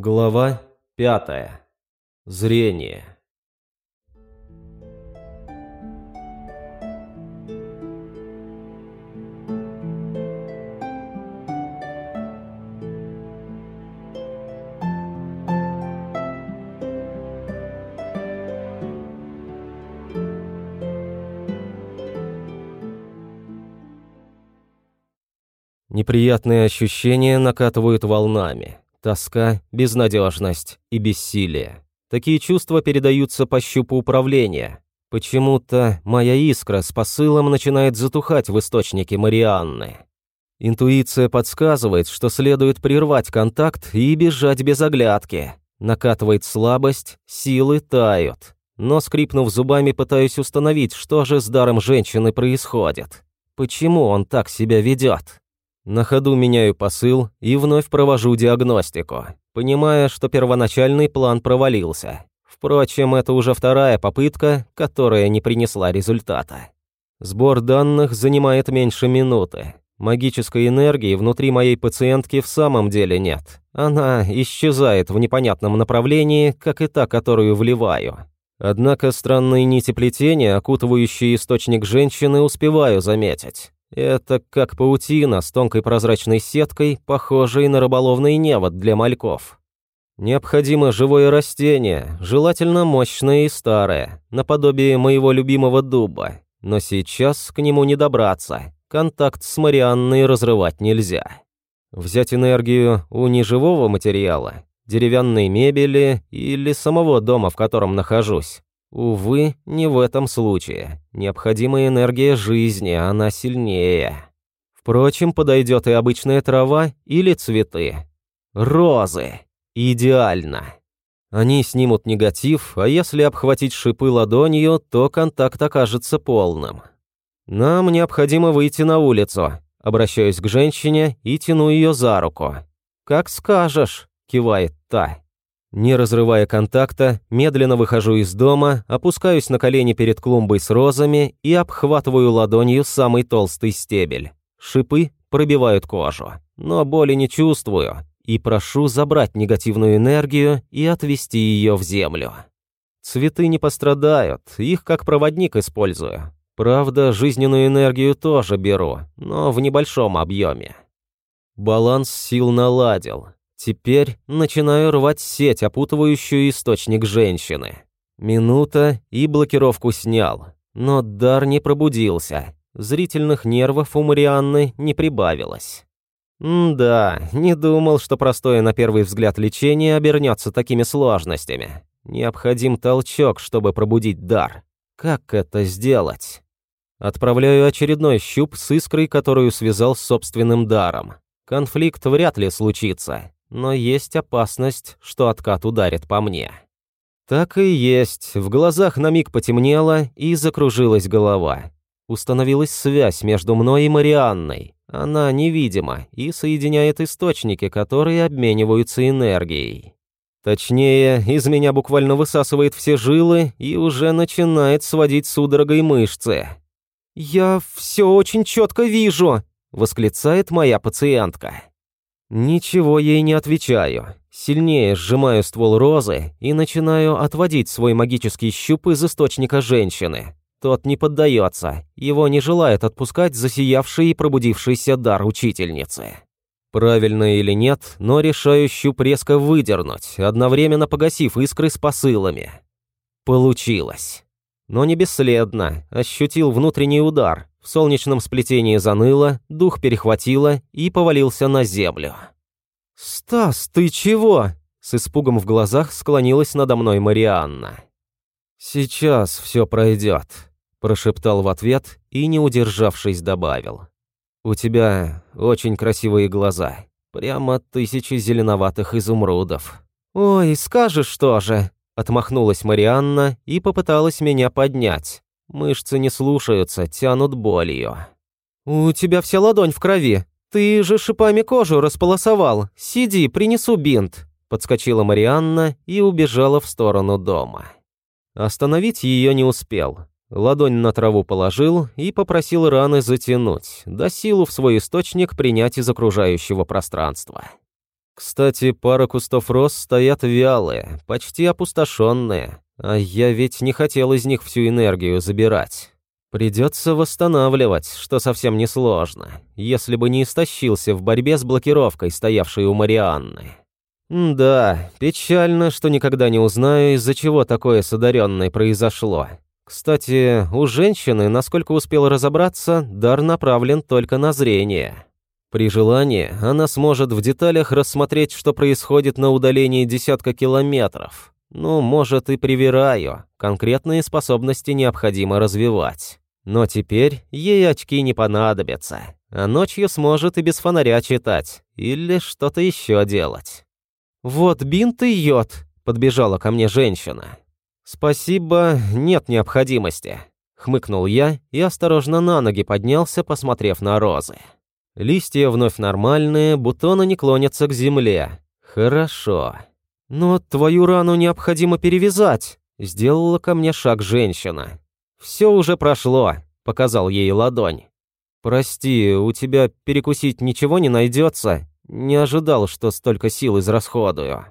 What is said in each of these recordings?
Глава пятая. Зрение. Неприятные ощущения накатывают волнами. Тоска, безнадежность и бессилие. Такие чувства передаются по щупу управления. Почему-то моя искра с посылом начинает затухать в источнике Марианны. Интуиция подсказывает, что следует прервать контакт и бежать без оглядки. Накатывает слабость, силы тают. Но, скрипнув зубами, пытаюсь установить, что же с даром женщины происходит. Почему он так себя ведет? На ходу меняю посыл и вновь провожу диагностику, понимая, что первоначальный план провалился. Впрочем, это уже вторая попытка, которая не принесла результата. Сбор данных занимает меньше минуты. Магической энергии внутри моей пациентки в самом деле нет. Она исчезает в непонятном направлении, как и та, которую вливаю. Однако странные нити плетения, окутывающие источник женщины, успеваю заметить. Это как паутина с тонкой прозрачной сеткой, похожей на рыболовный невод для мальков. Необходимо живое растение, желательно мощное и старое, наподобие моего любимого дуба. Но сейчас к нему не добраться, контакт с Марианной разрывать нельзя. Взять энергию у неживого материала, деревянной мебели или самого дома, в котором нахожусь. Увы, не в этом случае. Необходимая энергия жизни, она сильнее. Впрочем, подойдет и обычная трава или цветы. Розы. Идеально. Они снимут негатив, а если обхватить шипы ладонью, то контакт окажется полным. Нам необходимо выйти на улицу. Обращаюсь к женщине и тяну ее за руку. «Как скажешь», — кивает та. Не разрывая контакта, медленно выхожу из дома, опускаюсь на колени перед клумбой с розами и обхватываю ладонью самый толстый стебель. Шипы пробивают кожу, но боли не чувствую и прошу забрать негативную энергию и отвести ее в землю. Цветы не пострадают, их как проводник использую. Правда, жизненную энергию тоже беру, но в небольшом объеме. Баланс сил наладил, Теперь начинаю рвать сеть, опутывающую источник женщины. Минута и блокировку снял. Но дар не пробудился. Зрительных нервов у Марианны не прибавилось. М да, не думал, что простое на первый взгляд лечение обернется такими сложностями. Необходим толчок, чтобы пробудить дар. Как это сделать? Отправляю очередной щуп с искрой, которую связал с собственным даром. Конфликт вряд ли случится но есть опасность, что откат ударит по мне. Так и есть, в глазах на миг потемнело и закружилась голова. Установилась связь между мной и Марианной. Она невидима и соединяет источники, которые обмениваются энергией. Точнее, из меня буквально высасывает все жилы и уже начинает сводить судорогой мышцы. «Я все очень четко вижу», — восклицает моя пациентка. Ничего ей не отвечаю. Сильнее сжимаю ствол розы и начинаю отводить свой магический щуп из источника женщины. Тот не поддается, его не желает отпускать засиявший и пробудившийся дар учительницы. Правильно или нет, но решаю щуп резко выдернуть, одновременно погасив искры с посылами. Получилось. Но не бесследно, ощутил внутренний удар, солнечном сплетении заныло, дух перехватило и повалился на землю. «Стас, ты чего?» С испугом в глазах склонилась надо мной Марианна. «Сейчас все пройдет», – прошептал в ответ и, не удержавшись, добавил. «У тебя очень красивые глаза. Прямо тысячи зеленоватых изумрудов». «Ой, скажешь что же?» – отмахнулась Марианна и попыталась меня поднять. Мышцы не слушаются, тянут болью. «У тебя вся ладонь в крови. Ты же шипами кожу располосовал. Сиди, принесу бинт», – подскочила Марианна и убежала в сторону дома. Остановить ее не успел. Ладонь на траву положил и попросил раны затянуть, да силу в свой источник принять из окружающего пространства. Кстати, пара кустов роз стоят вялые, почти опустошенные, а я ведь не хотел из них всю энергию забирать. Придется восстанавливать, что совсем несложно, если бы не истощился в борьбе с блокировкой, стоявшей у Марианны. Да, печально, что никогда не узнаю, из-за чего такое с произошло. Кстати, у женщины, насколько успел разобраться, дар направлен только на зрение. При желании она сможет в деталях рассмотреть, что происходит на удалении десятка километров. Ну, может, и привираю. Конкретные способности необходимо развивать. Но теперь ей очки не понадобятся, а ночью сможет и без фонаря читать или что-то еще делать. «Вот бинт и йод», — подбежала ко мне женщина. «Спасибо, нет необходимости», — хмыкнул я и осторожно на ноги поднялся, посмотрев на розы. Листья вновь нормальные, бутоны не клонятся к земле. Хорошо. Но твою рану необходимо перевязать. Сделала ко мне шаг женщина. Все уже прошло, показал ей ладонь. Прости, у тебя перекусить ничего не найдется. Не ожидал, что столько сил израсходую.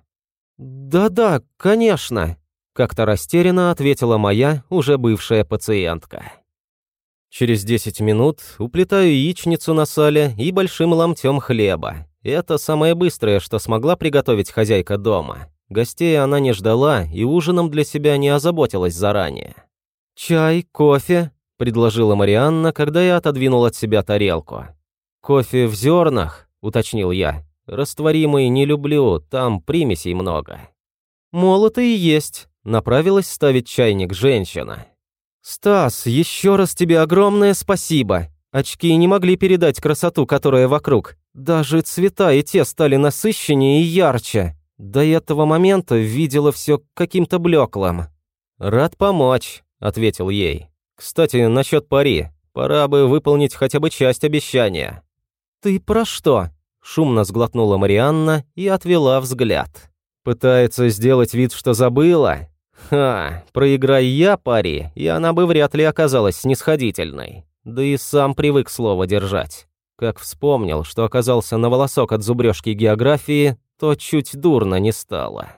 Да-да, конечно, как-то растерянно ответила моя уже бывшая пациентка. Через 10 минут уплетаю яичницу на сале и большим ломтем хлеба. Это самое быстрое, что смогла приготовить хозяйка дома. Гостей она не ждала и ужином для себя не озаботилась заранее. «Чай, кофе?» – предложила Марианна, когда я отодвинул от себя тарелку. «Кофе в зернах?» – уточнил я. «Растворимый не люблю, там примесей много». «Молотый есть», – направилась ставить чайник женщина. «Стас, еще раз тебе огромное спасибо. Очки не могли передать красоту, которая вокруг. Даже цвета и те стали насыщеннее и ярче. До этого момента видела все каким-то блеклым». «Рад помочь», — ответил ей. «Кстати, насчет пари. Пора бы выполнить хотя бы часть обещания». «Ты про что?» — шумно сглотнула Марианна и отвела взгляд. «Пытается сделать вид, что забыла? Ха, проиграй я пари, и она бы вряд ли оказалась снисходительной. Да и сам привык слово держать. Как вспомнил, что оказался на волосок от зубрежки географии, то чуть дурно не стало.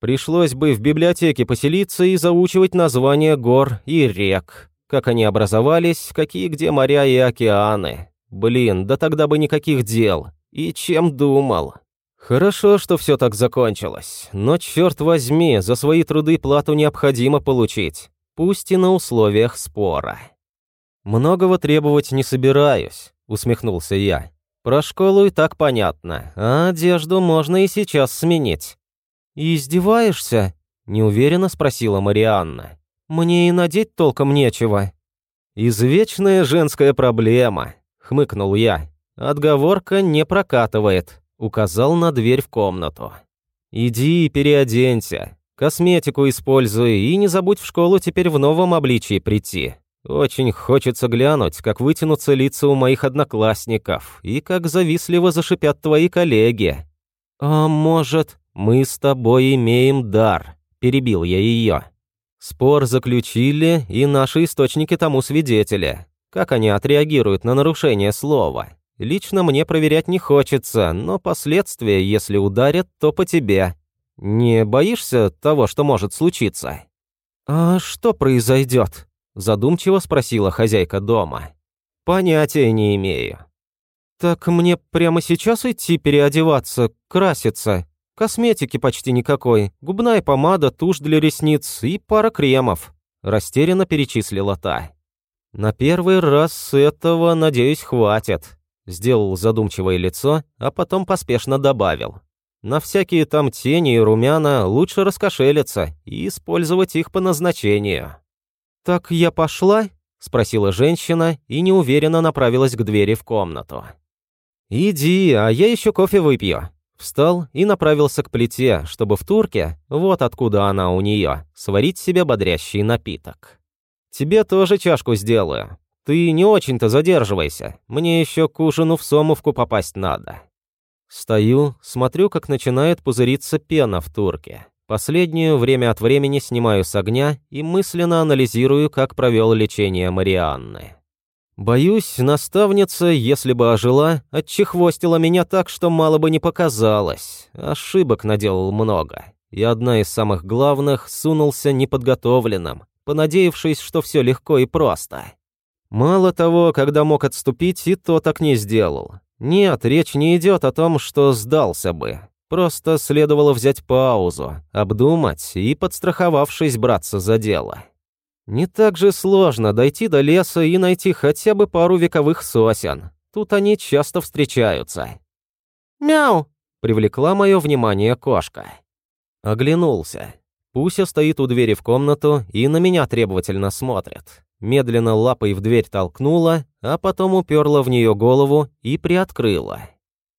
Пришлось бы в библиотеке поселиться и заучивать названия гор и рек, как они образовались, какие где моря и океаны. Блин, да тогда бы никаких дел. И чем думал? Хорошо, что все так закончилось, но черт возьми, за свои труды плату необходимо получить, пусть и на условиях спора. Многого требовать не собираюсь, усмехнулся я. Про школу и так понятно, а одежду можно и сейчас сменить. И издеваешься? неуверенно спросила Марианна. Мне и надеть толком нечего. Извечная женская проблема, хмыкнул я. Отговорка не прокатывает. Указал на дверь в комнату. «Иди и переоденься. Косметику используй и не забудь в школу теперь в новом обличии прийти. Очень хочется глянуть, как вытянутся лица у моих одноклассников и как завистливо зашипят твои коллеги. А может, мы с тобой имеем дар?» – перебил я ее. Спор заключили, и наши источники тому свидетели. Как они отреагируют на нарушение слова? Лично мне проверять не хочется, но последствия, если ударят, то по тебе. Не боишься того, что может случиться?» «А что произойдет?» – задумчиво спросила хозяйка дома. «Понятия не имею». «Так мне прямо сейчас идти переодеваться, краситься? Косметики почти никакой, губная помада, тушь для ресниц и пара кремов», – растерянно перечислила та. «На первый раз этого, надеюсь, хватит», Сделал задумчивое лицо, а потом поспешно добавил. На всякие там тени и румяна лучше раскошелиться и использовать их по назначению. «Так я пошла?» – спросила женщина и неуверенно направилась к двери в комнату. «Иди, а я еще кофе выпью». Встал и направился к плите, чтобы в турке, вот откуда она у нее, сварить себе бодрящий напиток. «Тебе тоже чашку сделаю. Ты не очень-то задерживайся, мне еще к ужину в Сомовку попасть надо». Стою, смотрю, как начинает пузыриться пена в турке. Последнюю время от времени снимаю с огня и мысленно анализирую, как провел лечение Марианны. Боюсь, наставница, если бы ожила, отчехвостила меня так, что мало бы не показалось. Ошибок наделал много. И одна из самых главных сунулся неподготовленным, понадеявшись, что все легко и просто. Мало того, когда мог отступить, и то так не сделал. Нет, речь не идет о том, что сдался бы. Просто следовало взять паузу, обдумать и, подстраховавшись, браться за дело. Не так же сложно дойти до леса и найти хотя бы пару вековых сосен. Тут они часто встречаются. «Мяу!» — привлекла мое внимание кошка. Оглянулся. Пуся стоит у двери в комнату и на меня требовательно смотрит медленно лапой в дверь толкнула, а потом уперла в нее голову и приоткрыла.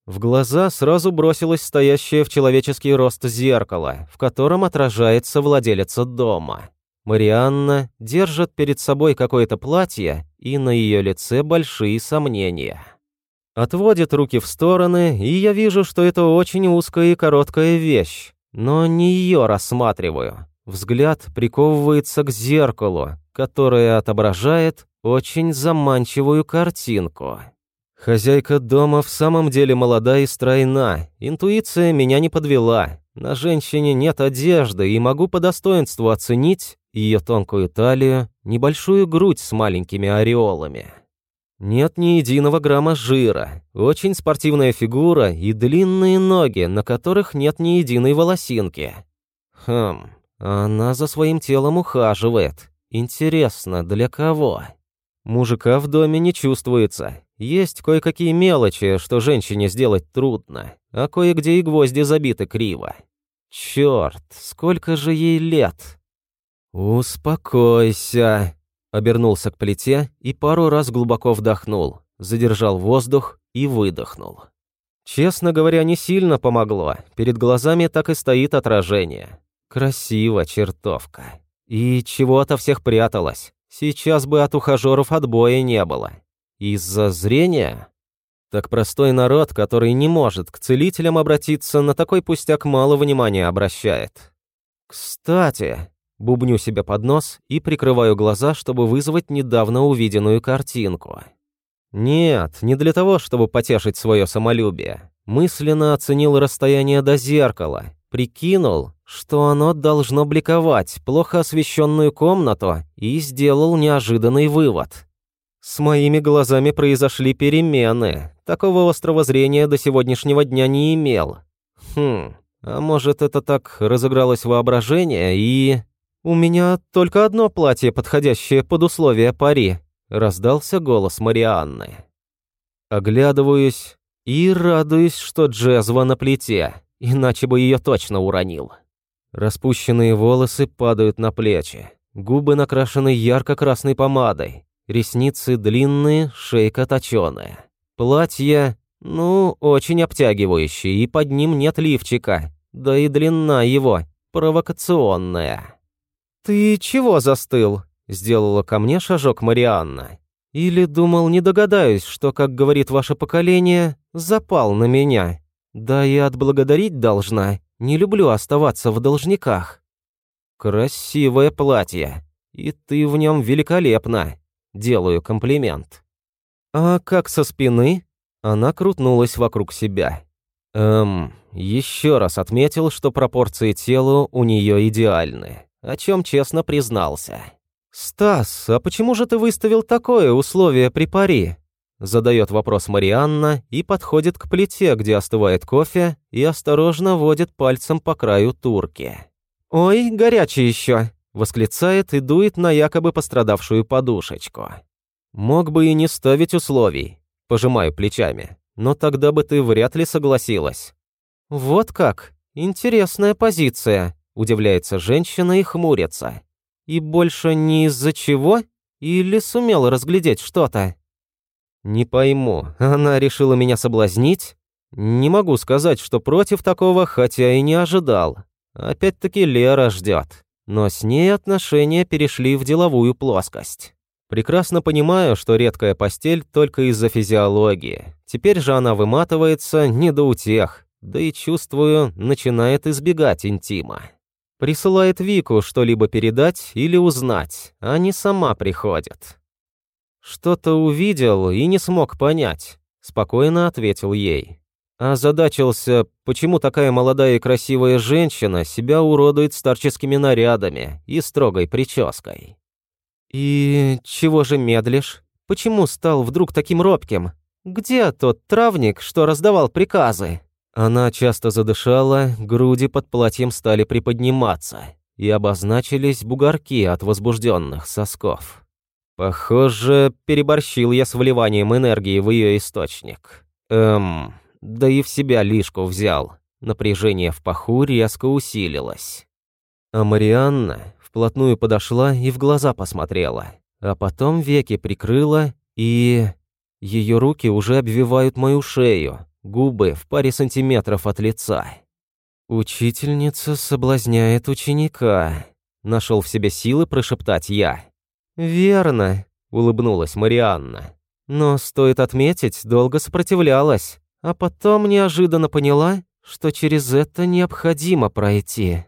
В глаза сразу бросилось стоящее в человеческий рост зеркало, в котором отражается владелица дома. Марианна держит перед собой какое-то платье, и на ее лице большие сомнения. Отводит руки в стороны, и я вижу, что это очень узкая и короткая вещь, но не ее рассматриваю. Взгляд приковывается к зеркалу, которое отображает очень заманчивую картинку. Хозяйка дома в самом деле молода и стройна. Интуиция меня не подвела. На женщине нет одежды, и могу по достоинству оценить ее тонкую талию, небольшую грудь с маленькими ореолами. Нет ни единого грамма жира, очень спортивная фигура и длинные ноги, на которых нет ни единой волосинки. Хм, она за своим телом ухаживает. Интересно, для кого? Мужика в доме не чувствуется. Есть кое-какие мелочи, что женщине сделать трудно, а кое-где и гвозди забиты криво. Черт, сколько же ей лет? Успокойся. Обернулся к плите и пару раз глубоко вдохнул, задержал воздух и выдохнул. Честно говоря, не сильно помогло. Перед глазами так и стоит отражение. Красиво, чертовка. И чего-то всех пряталась. Сейчас бы от ухажеров отбоя не было. Из-за зрения? Так простой народ, который не может к целителям обратиться, на такой пустяк мало внимания обращает. Кстати, бубню себе под нос и прикрываю глаза, чтобы вызвать недавно увиденную картинку. Нет, не для того, чтобы потешить свое самолюбие. Мысленно оценил расстояние до зеркала, прикинул, что оно должно бликовать плохо освещенную комнату и сделал неожиданный вывод. С моими глазами произошли перемены. Такого острого зрения до сегодняшнего дня не имел. Хм, а может это так разыгралось воображение и... «У меня только одно платье, подходящее под условия пари», — раздался голос Марианны. Оглядываюсь и радуюсь, что джезва на плите, иначе бы ее точно уронил. Распущенные волосы падают на плечи. Губы накрашены ярко-красной помадой. Ресницы длинные, шейка точёная. Платье, ну, очень обтягивающее, и под ним нет лифчика. Да и длина его провокационная. «Ты чего застыл?» – сделала ко мне шажок Марианна. «Или думал, не догадаюсь, что, как говорит ваше поколение, запал на меня. Да и отблагодарить должна. Не люблю оставаться в должниках. Красивое платье. И ты в нем великолепна. Делаю комплимент. А как со спины? Она крутнулась вокруг себя. Эм, еще раз отметил, что пропорции тела у нее идеальны, о чем честно признался. «Стас, а почему же ты выставил такое условие при пари?» Задает вопрос Марианна и подходит к плите, где остывает кофе, и осторожно водит пальцем по краю турки. «Ой, горячий еще!» – восклицает и дует на якобы пострадавшую подушечку. «Мог бы и не ставить условий», – пожимаю плечами, «но тогда бы ты вряд ли согласилась». «Вот как? Интересная позиция», – удивляется женщина и хмурится. «И больше ни из-за чего? Или сумел разглядеть что-то?» Не пойму, она решила меня соблазнить? Не могу сказать, что против такого, хотя и не ожидал. Опять-таки Лера ждет. Но с ней отношения перешли в деловую плоскость. Прекрасно понимаю, что редкая постель только из-за физиологии. Теперь же она выматывается не до утех, да и чувствую, начинает избегать интима. Присылает Вику что-либо передать или узнать, а не сама приходит. Что-то увидел и не смог понять. Спокойно ответил ей. Озадачился, почему такая молодая и красивая женщина себя уродует старческими нарядами и строгой прической. «И чего же медлишь? Почему стал вдруг таким робким? Где тот травник, что раздавал приказы?» Она часто задышала, груди под платьем стали приподниматься, и обозначились бугорки от возбужденных сосков. Похоже, переборщил я с вливанием энергии в ее источник. Эм, да и в себя лишку взял. Напряжение в паху резко усилилось. А Марианна вплотную подошла и в глаза посмотрела, а потом веки прикрыла, и... Ее руки уже обвивают мою шею, губы в паре сантиметров от лица. «Учительница соблазняет ученика», — нашел в себе силы прошептать я. «Верно», — улыбнулась Марианна. «Но, стоит отметить, долго сопротивлялась, а потом неожиданно поняла, что через это необходимо пройти».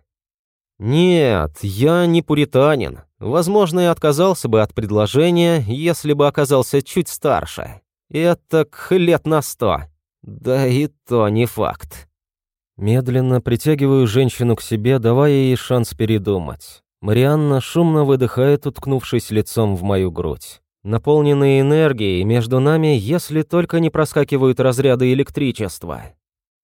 «Нет, я не пуританин. Возможно, и отказался бы от предложения, если бы оказался чуть старше. Это лет на сто. Да и то не факт». Медленно притягиваю женщину к себе, давая ей шанс передумать. Марианна шумно выдыхает, уткнувшись лицом в мою грудь. Наполненные энергией между нами, если только не проскакивают разряды электричества.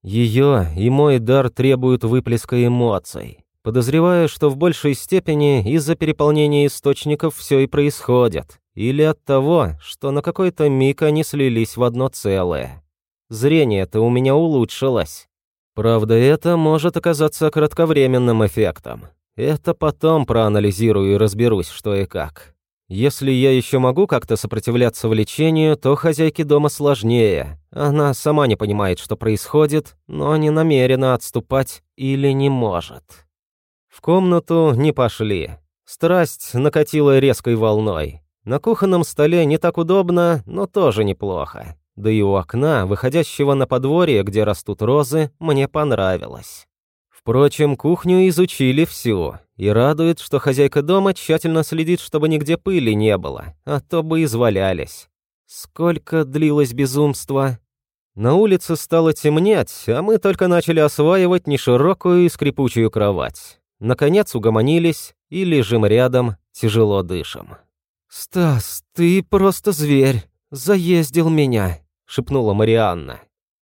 Ее и мой дар требуют выплеска эмоций. Подозреваю, что в большей степени из-за переполнения источников все и происходит. Или от того, что на какой-то миг они слились в одно целое. Зрение-то у меня улучшилось. Правда, это может оказаться кратковременным эффектом. Это потом проанализирую и разберусь, что и как. Если я еще могу как-то сопротивляться влечению, то хозяйке дома сложнее. Она сама не понимает, что происходит, но не намерена отступать или не может. В комнату не пошли. Страсть накатила резкой волной. На кухонном столе не так удобно, но тоже неплохо. Да и у окна, выходящего на подворье, где растут розы, мне понравилось. Впрочем, кухню изучили всю, и радует, что хозяйка дома тщательно следит, чтобы нигде пыли не было, а то бы извалялись. Сколько длилось безумство. На улице стало темнеть, а мы только начали осваивать неширокую и скрипучую кровать. Наконец угомонились и лежим рядом, тяжело дышим. «Стас, ты просто зверь, заездил меня», — шепнула Марианна.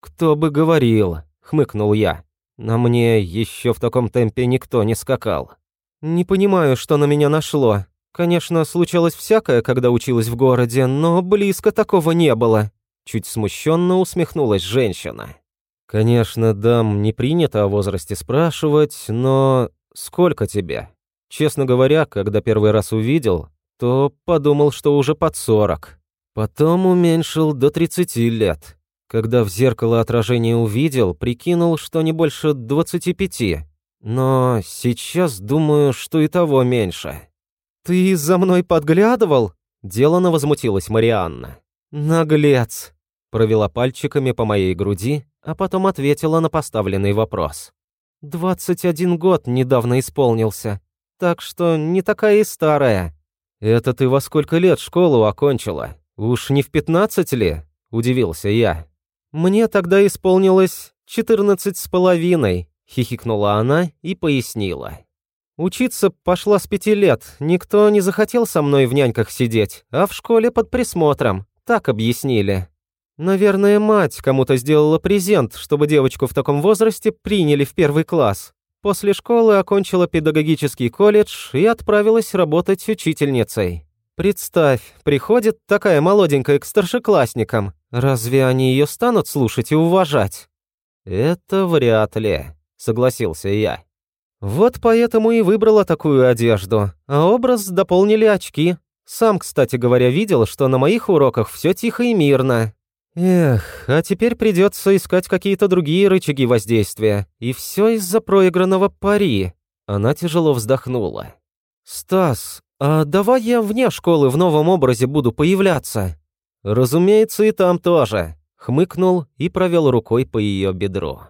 «Кто бы говорил», — хмыкнул я. На мне еще в таком темпе никто не скакал. Не понимаю, что на меня нашло. Конечно, случалось всякое, когда училась в городе, но близко такого не было. Чуть смущенно усмехнулась женщина. Конечно, дам не принято о возрасте спрашивать, но сколько тебе? Честно говоря, когда первый раз увидел, то подумал, что уже под сорок. Потом уменьшил до тридцати лет. Когда в зеркало отражение увидел, прикинул, что не больше двадцати пяти. Но сейчас думаю, что и того меньше. «Ты за мной подглядывал?» Делано возмутилась Марианна. «Наглец!» Провела пальчиками по моей груди, а потом ответила на поставленный вопрос. «Двадцать один год недавно исполнился, так что не такая и старая». «Это ты во сколько лет школу окончила? Уж не в пятнадцать ли?» – удивился я. «Мне тогда исполнилось четырнадцать с половиной», — хихикнула она и пояснила. «Учиться пошла с пяти лет, никто не захотел со мной в няньках сидеть, а в школе под присмотром, так объяснили. Наверное, мать кому-то сделала презент, чтобы девочку в таком возрасте приняли в первый класс. После школы окончила педагогический колледж и отправилась работать учительницей. Представь, приходит такая молоденькая к старшеклассникам. Разве они ее станут слушать и уважать? Это вряд ли, согласился я. Вот поэтому и выбрала такую одежду, а образ дополнили очки. Сам, кстати говоря, видел, что на моих уроках все тихо и мирно. Эх, а теперь придется искать какие-то другие рычаги воздействия. И все из-за проигранного пари. Она тяжело вздохнула. «Стас, «А давай я вне школы в новом образе буду появляться». «Разумеется, и там тоже», — хмыкнул и провел рукой по ее бедру.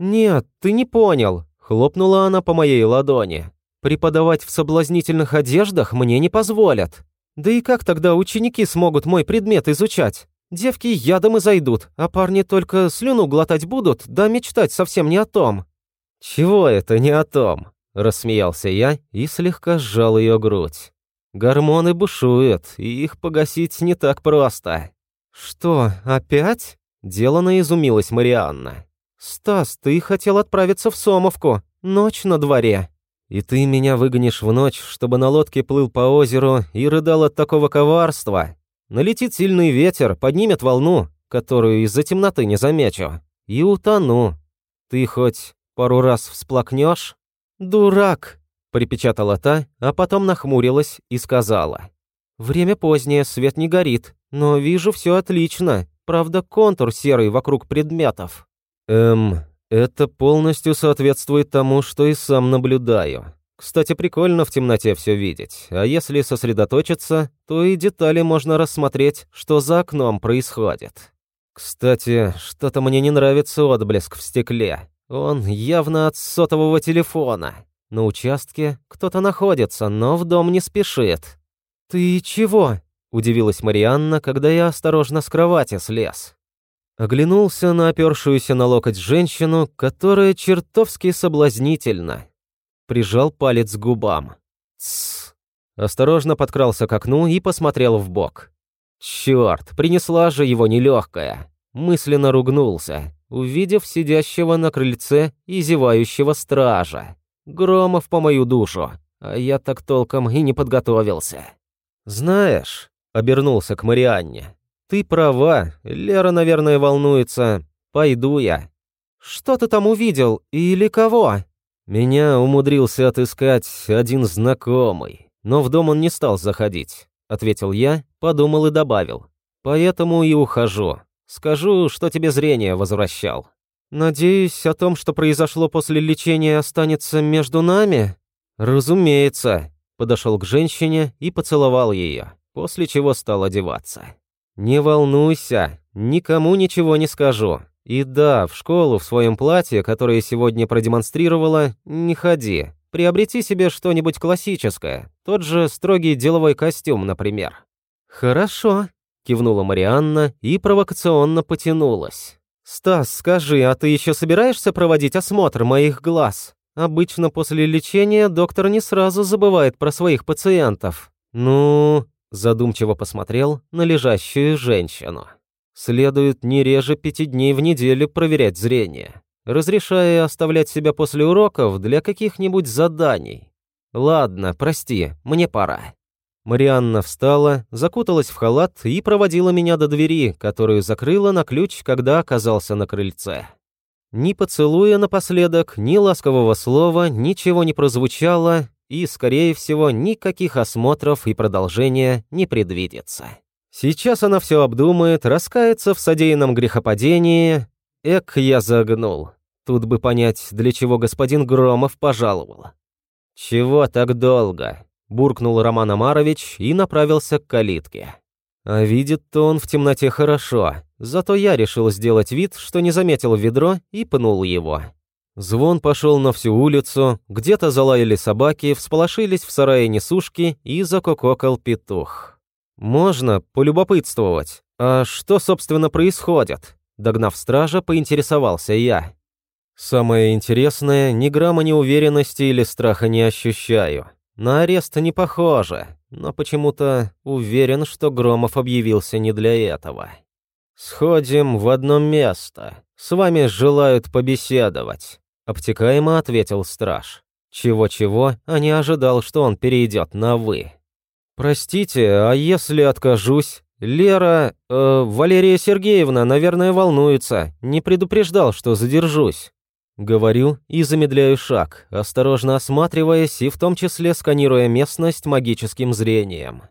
«Нет, ты не понял», — хлопнула она по моей ладони. «Преподавать в соблазнительных одеждах мне не позволят. Да и как тогда ученики смогут мой предмет изучать? Девки ядом и зайдут, а парни только слюну глотать будут, да мечтать совсем не о том». «Чего это не о том?» – рассмеялся я и слегка сжал ее грудь. «Гормоны бушуют, и их погасить не так просто». «Что, опять?» – делано изумилась Марианна. «Стас, ты хотел отправиться в Сомовку. Ночь на дворе». «И ты меня выгонишь в ночь, чтобы на лодке плыл по озеру и рыдал от такого коварства? Налетит сильный ветер, поднимет волну, которую из-за темноты не замечу, и утону. Ты хоть пару раз всплакнешь?» «Дурак!» – припечатала та, а потом нахмурилась и сказала. «Время позднее, свет не горит, но вижу все отлично, правда контур серый вокруг предметов». «Эм, это полностью соответствует тому, что и сам наблюдаю. Кстати, прикольно в темноте все видеть, а если сосредоточиться, то и детали можно рассмотреть, что за окном происходит. Кстати, что-то мне не нравится отблеск в стекле. Он явно от сотового телефона. На участке кто-то находится, но в дом не спешит. «Ты чего?» – удивилась Марианна, когда я осторожно с кровати слез. Оглянулся на опершуюся на локоть женщину, которая чертовски соблазнительна. Прижал палец к губам. Тссс. Осторожно подкрался к окну и посмотрел в бок. Черт, принесла же его нелегкая. Мысленно ругнулся, увидев сидящего на крыльце и зевающего стража. Громов по мою душу, а я так толком и не подготовился. «Знаешь», — обернулся к Марианне, «ты права, Лера, наверное, волнуется. Пойду я». «Что ты там увидел? Или кого?» Меня умудрился отыскать один знакомый, но в дом он не стал заходить, ответил я, подумал и добавил. Поэтому и ухожу. Скажу, что тебе зрение возвращал. Надеюсь, о том, что произошло после лечения, останется между нами? Разумеется. Подошел к женщине и поцеловал ее, после чего стал одеваться. Не волнуйся, никому ничего не скажу. И да, в школу в своем платье, которое сегодня продемонстрировала, не ходи. Приобрети себе что-нибудь классическое, тот же строгий деловой костюм, например. Хорошо, кивнула Марианна и провокационно потянулась. «Стас, скажи, а ты еще собираешься проводить осмотр моих глаз? Обычно после лечения доктор не сразу забывает про своих пациентов. Ну...» Задумчиво посмотрел на лежащую женщину. «Следует не реже пяти дней в неделю проверять зрение, разрешая оставлять себя после уроков для каких-нибудь заданий. Ладно, прости, мне пора». Марианна встала, закуталась в халат и проводила меня до двери, которую закрыла на ключ, когда оказался на крыльце. Ни поцелуя напоследок, ни ласкового слова, ничего не прозвучало, и, скорее всего, никаких осмотров и продолжения не предвидится. Сейчас она все обдумает, раскается в содеянном грехопадении. Эк, я загнул. Тут бы понять, для чего господин Громов пожаловал. «Чего так долго?» буркнул Роман Амарович и направился к калитке. А видит-то он в темноте хорошо, зато я решил сделать вид, что не заметил ведро и пнул его. Звон пошел на всю улицу, где-то залаяли собаки, всполошились в сарае несушки и закококал петух. «Можно полюбопытствовать. А что, собственно, происходит?» Догнав стража, поинтересовался я. «Самое интересное, ни грамма неуверенности или страха не ощущаю. На арест не похоже, но почему-то уверен, что Громов объявился не для этого. «Сходим в одно место. С вами желают побеседовать», — обтекаемо ответил страж. Чего-чего, а не ожидал, что он перейдет на «вы». «Простите, а если откажусь?» «Лера... Э, Валерия Сергеевна, наверное, волнуется. Не предупреждал, что задержусь». Говорю и замедляю шаг, осторожно осматриваясь и в том числе сканируя местность магическим зрением.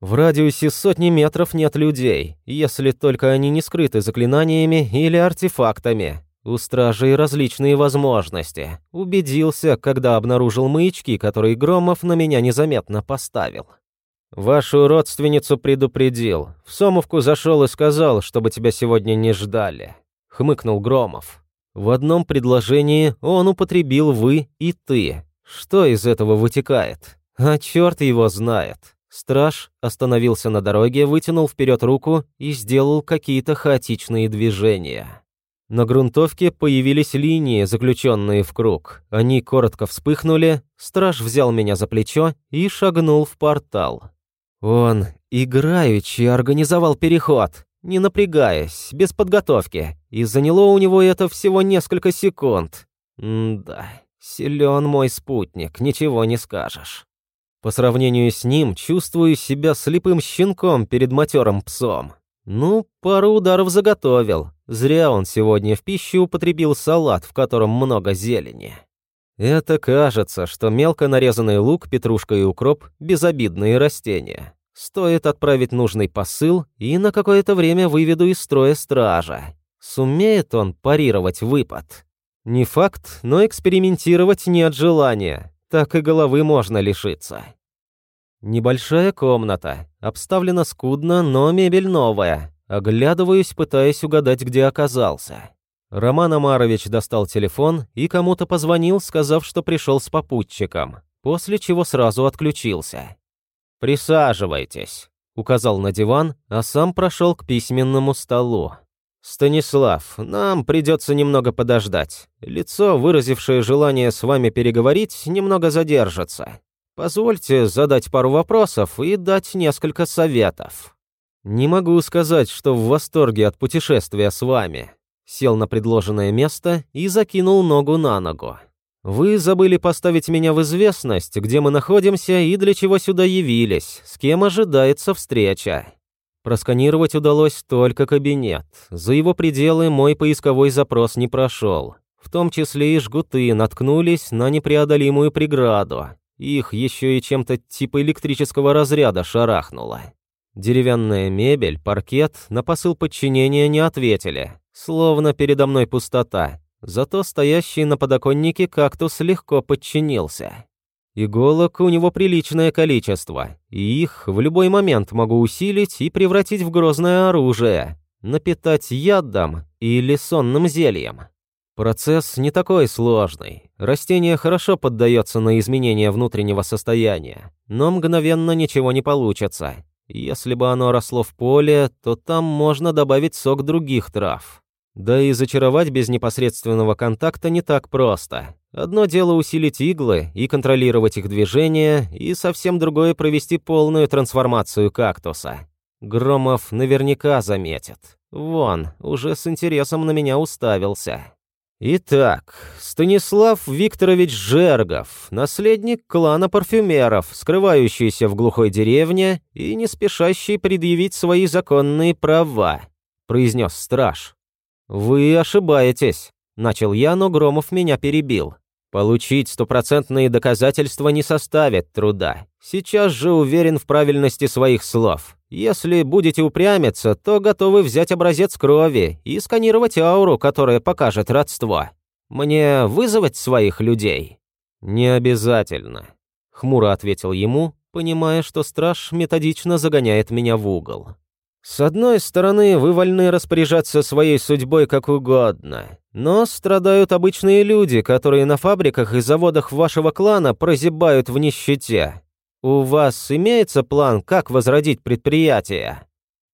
В радиусе сотни метров нет людей, если только они не скрыты заклинаниями или артефактами. У стражей различные возможности. Убедился, когда обнаружил маячки, которые Громов на меня незаметно поставил. «Вашу родственницу предупредил. В Сомовку зашел и сказал, чтобы тебя сегодня не ждали», — хмыкнул Громов. В одном предложении он употребил «вы» и «ты». Что из этого вытекает? А черт его знает. Страж остановился на дороге, вытянул вперед руку и сделал какие-то хаотичные движения. На грунтовке появились линии, заключенные в круг. Они коротко вспыхнули, страж взял меня за плечо и шагнул в портал. Он играючи организовал переход, не напрягаясь, без подготовки, и заняло у него это всего несколько секунд. М да, силен мой спутник, ничего не скажешь. По сравнению с ним чувствую себя слепым щенком перед матерым псом. Ну, пару ударов заготовил. Зря он сегодня в пищу употребил салат, в котором много зелени. Это кажется, что мелко нарезанный лук, петрушка и укроп – безобидные растения. Стоит отправить нужный посыл, и на какое-то время выведу из строя стража. Сумеет он парировать выпад? Не факт, но экспериментировать не от желания так и головы можно лишиться. Небольшая комната, обставлена скудно, но мебель новая. Оглядываюсь, пытаясь угадать, где оказался. Роман Амарович достал телефон и кому-то позвонил, сказав, что пришел с попутчиком, после чего сразу отключился. «Присаживайтесь», — указал на диван, а сам прошел к письменному столу. «Станислав, нам придется немного подождать. Лицо, выразившее желание с вами переговорить, немного задержится. Позвольте задать пару вопросов и дать несколько советов». «Не могу сказать, что в восторге от путешествия с вами». Сел на предложенное место и закинул ногу на ногу. «Вы забыли поставить меня в известность, где мы находимся и для чего сюда явились, с кем ожидается встреча». Просканировать удалось только кабинет. За его пределы мой поисковой запрос не прошел. В том числе и жгуты наткнулись на непреодолимую преграду. Их еще и чем-то типа электрического разряда шарахнуло. Деревянная мебель, паркет на посыл подчинения не ответили. Словно передо мной пустота. Зато стоящий на подоконнике кактус легко подчинился. Иголок у него приличное количество, и их в любой момент могу усилить и превратить в грозное оружие, напитать ядом или сонным зельем. Процесс не такой сложный. Растение хорошо поддается на изменения внутреннего состояния, но мгновенно ничего не получится. Если бы оно росло в поле, то там можно добавить сок других трав. Да и зачаровать без непосредственного контакта не так просто. Одно дело усилить иглы и контролировать их движение, и совсем другое провести полную трансформацию кактуса. Громов наверняка заметит. Вон, уже с интересом на меня уставился. Итак, Станислав Викторович Жергов, наследник клана парфюмеров, скрывающийся в глухой деревне и не спешащий предъявить свои законные права, произнес страж. «Вы ошибаетесь», — начал я, но Громов меня перебил. «Получить стопроцентные доказательства не составит труда. Сейчас же уверен в правильности своих слов. Если будете упрямиться, то готовы взять образец крови и сканировать ауру, которая покажет родство. Мне вызвать своих людей?» «Не обязательно», — хмуро ответил ему, понимая, что страж методично загоняет меня в угол. С одной стороны, вы вольны распоряжаться своей судьбой как угодно, но страдают обычные люди, которые на фабриках и заводах вашего клана прозябают в нищете. У вас имеется план, как возродить предприятие?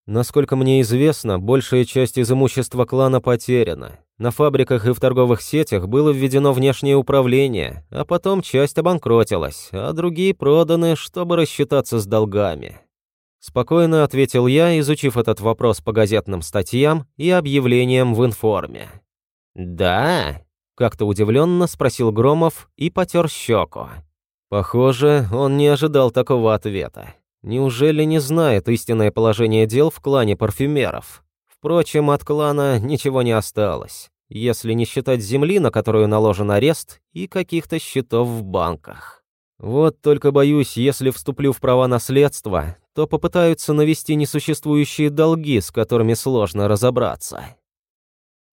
Насколько мне известно, большая часть из имущества клана потеряна. На фабриках и в торговых сетях было введено внешнее управление, а потом часть обанкротилась, а другие проданы, чтобы рассчитаться с долгами. Спокойно ответил я, изучив этот вопрос по газетным статьям и объявлениям в информе. «Да?» — как-то удивленно спросил Громов и потер щеку. Похоже, он не ожидал такого ответа. Неужели не знает истинное положение дел в клане парфюмеров? Впрочем, от клана ничего не осталось, если не считать земли, на которую наложен арест, и каких-то счетов в банках. Вот только боюсь, если вступлю в права наследства, то попытаются навести несуществующие долги, с которыми сложно разобраться.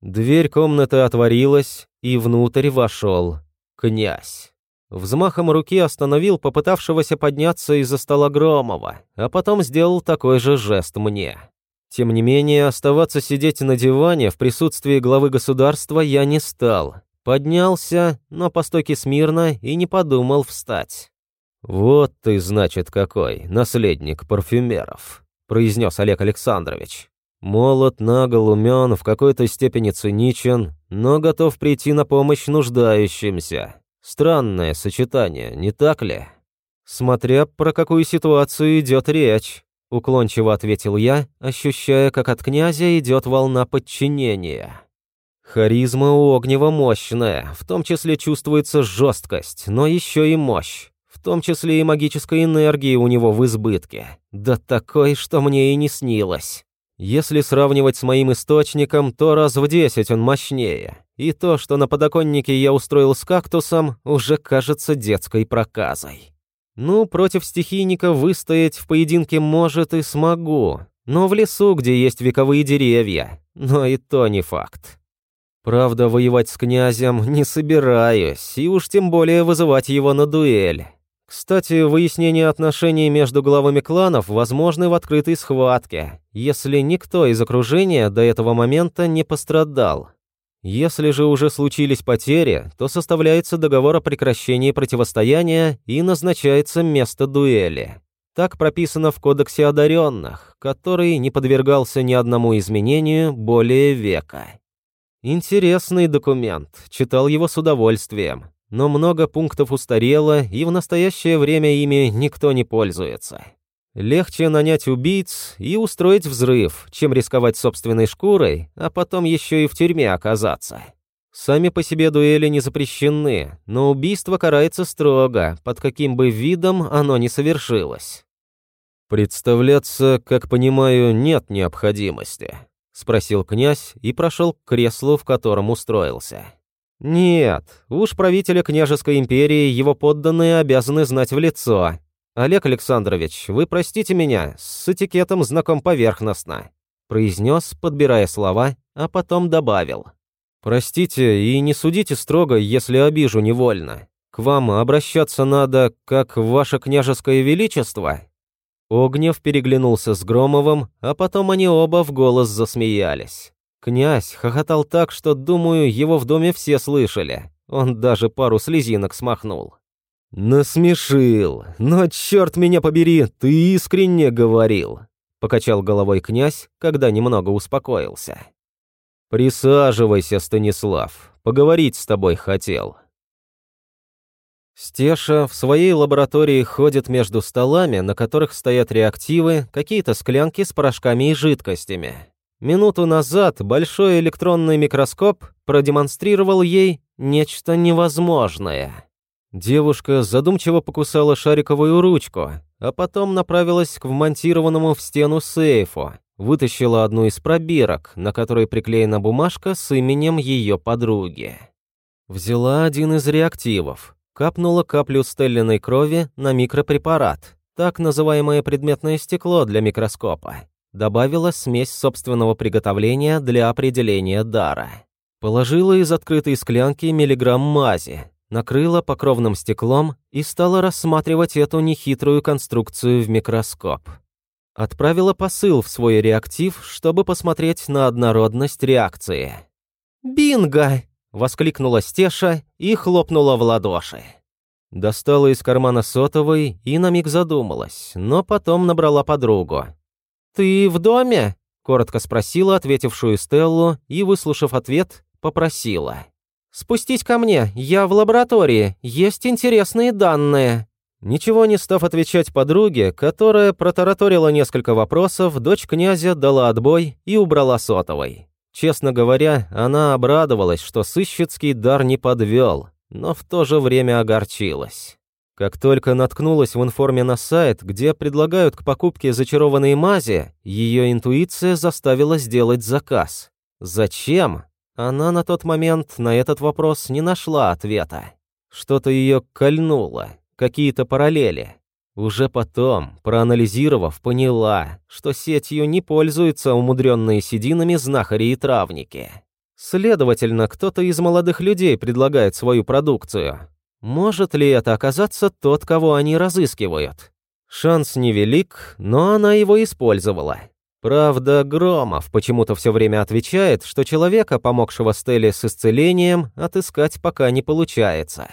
Дверь комнаты отворилась, и внутрь вошел князь. Взмахом руки остановил попытавшегося подняться из-за стола Громова, а потом сделал такой же жест мне. Тем не менее, оставаться сидеть на диване в присутствии главы государства я не стал. Поднялся, но по стойке смирно и не подумал встать. «Вот ты, значит, какой, наследник парфюмеров», – произнес Олег Александрович. «Молод, нагл, умен, в какой-то степени циничен, но готов прийти на помощь нуждающимся. Странное сочетание, не так ли?» «Смотря про какую ситуацию идет речь», – уклончиво ответил я, ощущая, как от князя идет волна подчинения. Харизма у Огнева мощная, в том числе чувствуется жесткость, но еще и мощь. В том числе и магической энергии у него в избытке. Да такой, что мне и не снилось. Если сравнивать с моим источником, то раз в десять он мощнее. И то, что на подоконнике я устроил с кактусом, уже кажется детской проказой. Ну, против стихийника выстоять в поединке может и смогу. Но в лесу, где есть вековые деревья. Но и то не факт. Правда, воевать с князем не собираюсь, и уж тем более вызывать его на дуэль. Кстати, выяснение отношений между главами кланов возможны в открытой схватке, если никто из окружения до этого момента не пострадал. Если же уже случились потери, то составляется договор о прекращении противостояния и назначается место дуэли. Так прописано в Кодексе одаренных, который не подвергался ни одному изменению более века. Интересный документ, читал его с удовольствием, но много пунктов устарело, и в настоящее время ими никто не пользуется. Легче нанять убийц и устроить взрыв, чем рисковать собственной шкурой, а потом еще и в тюрьме оказаться. Сами по себе дуэли не запрещены, но убийство карается строго, под каким бы видом оно ни совершилось. Представляться, как понимаю, нет необходимости. — спросил князь и прошел к креслу, в котором устроился. «Нет, уж правителя княжеской империи его подданные обязаны знать в лицо. Олег Александрович, вы простите меня, с этикетом знаком поверхностно», — произнес, подбирая слова, а потом добавил. «Простите и не судите строго, если обижу невольно. К вам обращаться надо, как ваше княжеское величество?» Огнев переглянулся с Громовым, а потом они оба в голос засмеялись. Князь хохотал так, что, думаю, его в доме все слышали. Он даже пару слезинок смахнул. «Насмешил! Но, черт меня побери, ты искренне говорил!» Покачал головой князь, когда немного успокоился. «Присаживайся, Станислав, поговорить с тобой хотел». Стеша в своей лаборатории ходит между столами, на которых стоят реактивы, какие-то склянки с порошками и жидкостями. Минуту назад большой электронный микроскоп продемонстрировал ей нечто невозможное. Девушка задумчиво покусала шариковую ручку, а потом направилась к вмонтированному в стену сейфу, вытащила одну из пробирок, на которой приклеена бумажка с именем ее подруги. Взяла один из реактивов, Капнула каплю стелленной крови на микропрепарат, так называемое предметное стекло для микроскопа. Добавила смесь собственного приготовления для определения дара. Положила из открытой склянки миллиграмм мази, накрыла покровным стеклом и стала рассматривать эту нехитрую конструкцию в микроскоп. Отправила посыл в свой реактив, чтобы посмотреть на однородность реакции. «Бинго!» Воскликнула Стеша и хлопнула в ладоши. Достала из кармана сотовый и на миг задумалась, но потом набрала подругу. «Ты в доме?» – коротко спросила ответившую Стеллу и, выслушав ответ, попросила. «Спустись ко мне, я в лаборатории, есть интересные данные». Ничего не став отвечать подруге, которая протараторила несколько вопросов, дочь князя дала отбой и убрала сотовой. Честно говоря, она обрадовалась, что сыщицкий дар не подвел, но в то же время огорчилась. Как только наткнулась в информе на сайт, где предлагают к покупке зачарованные мази, ее интуиция заставила сделать заказ. Зачем? Она на тот момент на этот вопрос не нашла ответа. Что-то ее кольнуло, какие-то параллели. Уже потом, проанализировав, поняла, что сетью не пользуются умудренные сединами знахари и травники. Следовательно, кто-то из молодых людей предлагает свою продукцию. Может ли это оказаться тот, кого они разыскивают? Шанс невелик, но она его использовала. Правда, Громов почему-то все время отвечает, что человека, помогшего Стелле с исцелением, отыскать пока не получается.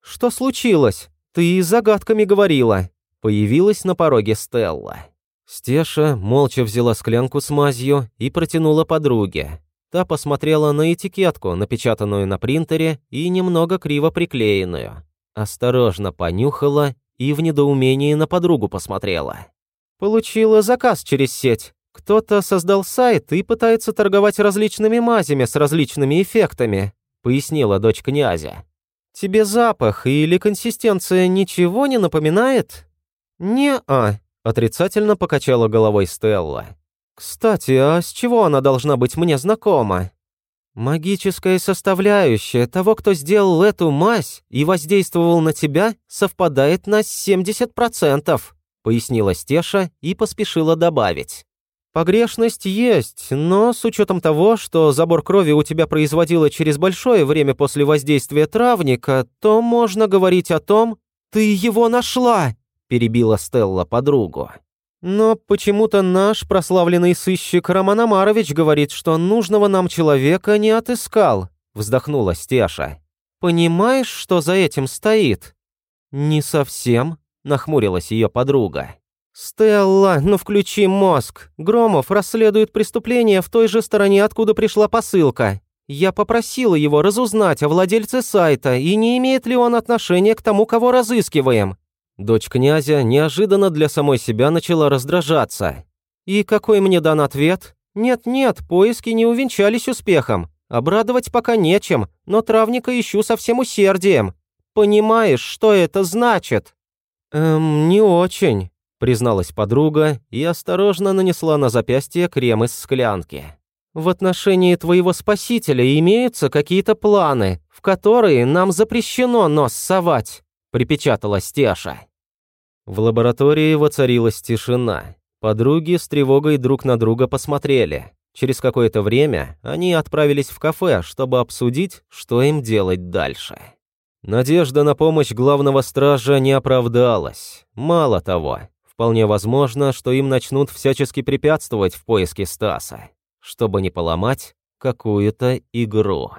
«Что случилось?» ты загадками говорила», — появилась на пороге Стелла. Стеша молча взяла склянку с мазью и протянула подруге. Та посмотрела на этикетку, напечатанную на принтере и немного криво приклеенную. Осторожно понюхала и в недоумении на подругу посмотрела. «Получила заказ через сеть. Кто-то создал сайт и пытается торговать различными мазями с различными эффектами», пояснила дочь князя. «Тебе запах или консистенция ничего не напоминает?» «Не-а», отрицательно покачала головой Стелла. «Кстати, а с чего она должна быть мне знакома?» «Магическая составляющая того, кто сделал эту мазь и воздействовал на тебя, совпадает на 70%, пояснила Стеша и поспешила добавить. Погрешность есть, но с учетом того, что забор крови у тебя производила через большое время после воздействия травника, то можно говорить о том, ты его нашла, перебила Стелла подругу. Но почему-то наш прославленный сыщик Роман Амарович говорит, что нужного нам человека не отыскал, вздохнула Стеша. Понимаешь, что за этим стоит? Не совсем, нахмурилась ее подруга. «Стелла, ну включи мозг. Громов расследует преступление в той же стороне, откуда пришла посылка. Я попросила его разузнать о владельце сайта и не имеет ли он отношения к тому, кого разыскиваем. Дочь князя неожиданно для самой себя начала раздражаться. «И какой мне дан ответ? Нет-нет, поиски не увенчались успехом. Обрадовать пока нечем, но травника ищу со всем усердием. Понимаешь, что это значит?» «Эм, не очень», — призналась подруга и осторожно нанесла на запястье крем из склянки. «В отношении твоего спасителя имеются какие-то планы, в которые нам запрещено нос совать», — припечатала Стеша. В лаборатории воцарилась тишина. Подруги с тревогой друг на друга посмотрели. Через какое-то время они отправились в кафе, чтобы обсудить, что им делать дальше. Надежда на помощь главного стража не оправдалась. Мало того, вполне возможно, что им начнут всячески препятствовать в поиске Стаса, чтобы не поломать какую-то игру.